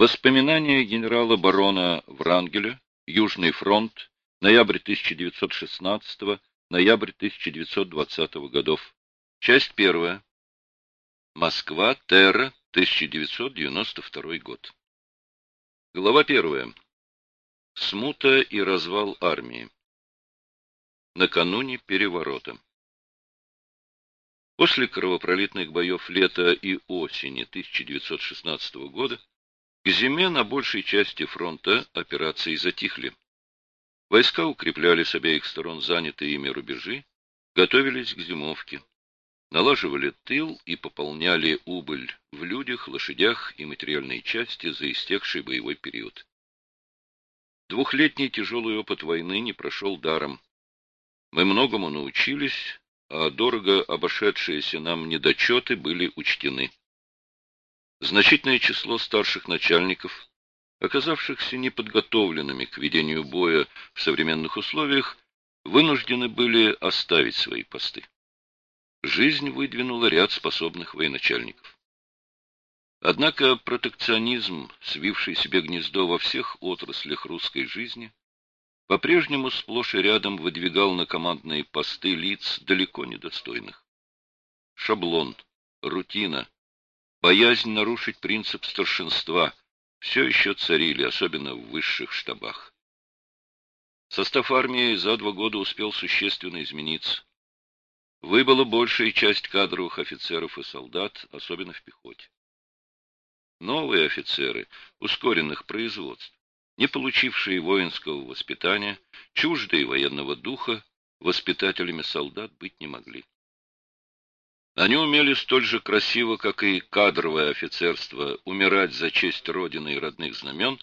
Воспоминания генерала барона Врангеля, Южный фронт, ноябрь 1916 ноябрь 1920 годов. Часть первая. Москва, Терра, 1992 год. Глава первая. Смута и развал армии. Накануне переворота. После кровопролитных боев лета и осени 1916 года к зиме на большей части фронта операции затихли. Войска укрепляли с обеих сторон занятые ими рубежи, готовились к зимовке, налаживали тыл и пополняли убыль в людях, лошадях и материальной части за истекший боевой период. Двухлетний тяжелый опыт войны не прошел даром. Мы многому научились, а дорого обошедшиеся нам недочеты были учтены. Значительное число старших начальников, оказавшихся неподготовленными к ведению боя в современных условиях, вынуждены были оставить свои посты. Жизнь выдвинула ряд способных военачальников. Однако протекционизм, свивший себе гнездо во всех отраслях русской жизни, по-прежнему сплошь и рядом выдвигал на командные посты лиц далеко недостойных. Шаблон, рутина, боязнь нарушить принцип старшинства все еще царили, особенно в высших штабах. Состав армии за два года успел существенно измениться. Выбыла большая часть кадровых офицеров и солдат, особенно в пехоте. Новые офицеры ускоренных производств, не получившие воинского воспитания, чуждые военного духа, воспитателями солдат быть не могли. Они умели столь же красиво, как и кадровое офицерство, умирать за честь Родины и родных знамен,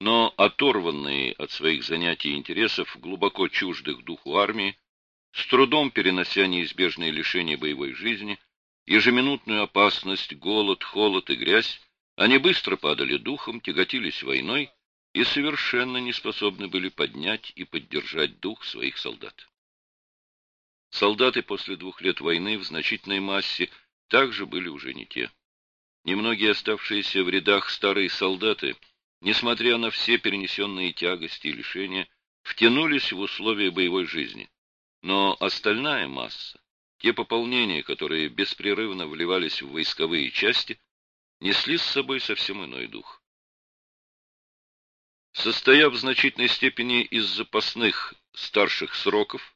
но оторванные от своих занятий и интересов, глубоко чуждых духу армии, с трудом перенося неизбежные лишения боевой жизни, ежеминутную опасность, голод, холод и грязь, они быстро падали духом, тяготились войной и совершенно не способны были поднять и поддержать дух своих солдат. Солдаты после двух лет войны в значительной массе также были уже не те. Немногие оставшиеся в рядах старые солдаты, несмотря на все перенесенные тягости и лишения, втянулись в условия боевой жизни. Но остальная масса, те пополнения, которые беспрерывно вливались в войсковые части, несли с собой совсем иной дух. Состояв в значительной степени из запасных старших сроков,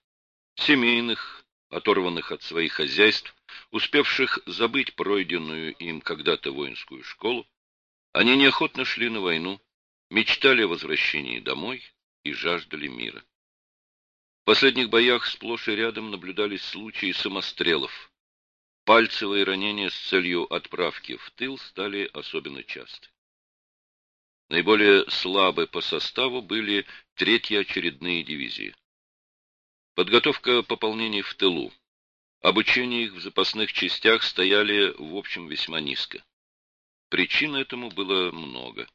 семейных, оторванных от своих хозяйств, успевших забыть пройденную им когда-то воинскую школу, они неохотно шли на войну, мечтали о возвращении домой и жаждали мира. В последних боях сплошь и рядом наблюдались случаи самострелов. Пальцевые ранения с целью отправки в тыл стали особенно часты. Наиболее слабы по составу были третьи очередные дивизии. Подготовка пополнений в тылу. Обучение их в запасных частях стояли, в общем, весьма низко. Причин этому было много.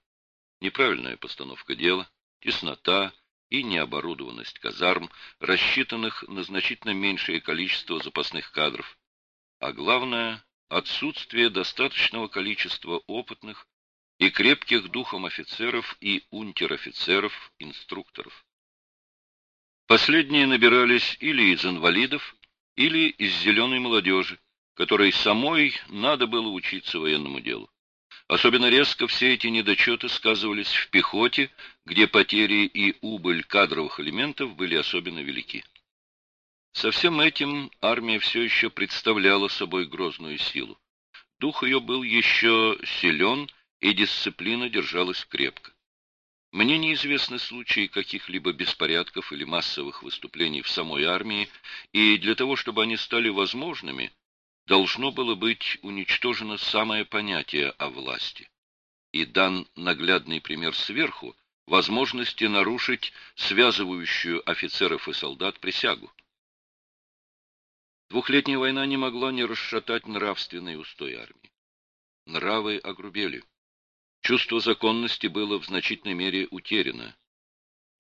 Неправильная постановка дела, теснота и необорудованность казарм, рассчитанных на значительно меньшее количество запасных кадров, а главное – отсутствие достаточного количества опытных и крепких духом офицеров и унтер-офицеров-инструкторов. Последние набирались или из инвалидов, или из зеленой молодежи, которой самой надо было учиться военному делу. Особенно резко все эти недочеты сказывались в пехоте, где потери и убыль кадровых элементов были особенно велики. Со всем этим армия все еще представляла собой грозную силу. Дух ее был еще силен, и дисциплина держалась крепко. Мне неизвестны случаи каких-либо беспорядков или массовых выступлений в самой армии, и для того, чтобы они стали возможными, должно было быть уничтожено самое понятие о власти. И дан наглядный пример сверху возможности нарушить связывающую офицеров и солдат присягу. Двухлетняя война не могла не расшатать нравственный устой армии. Нравы огрубели. Чувство законности было в значительной мере утеряно.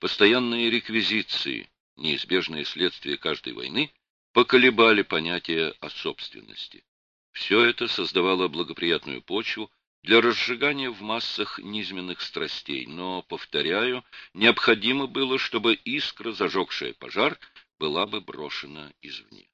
Постоянные реквизиции, неизбежные следствия каждой войны, поколебали понятие о собственности. Все это создавало благоприятную почву для разжигания в массах низменных страстей, но, повторяю, необходимо было, чтобы искра, зажегшая пожар, была бы брошена извне.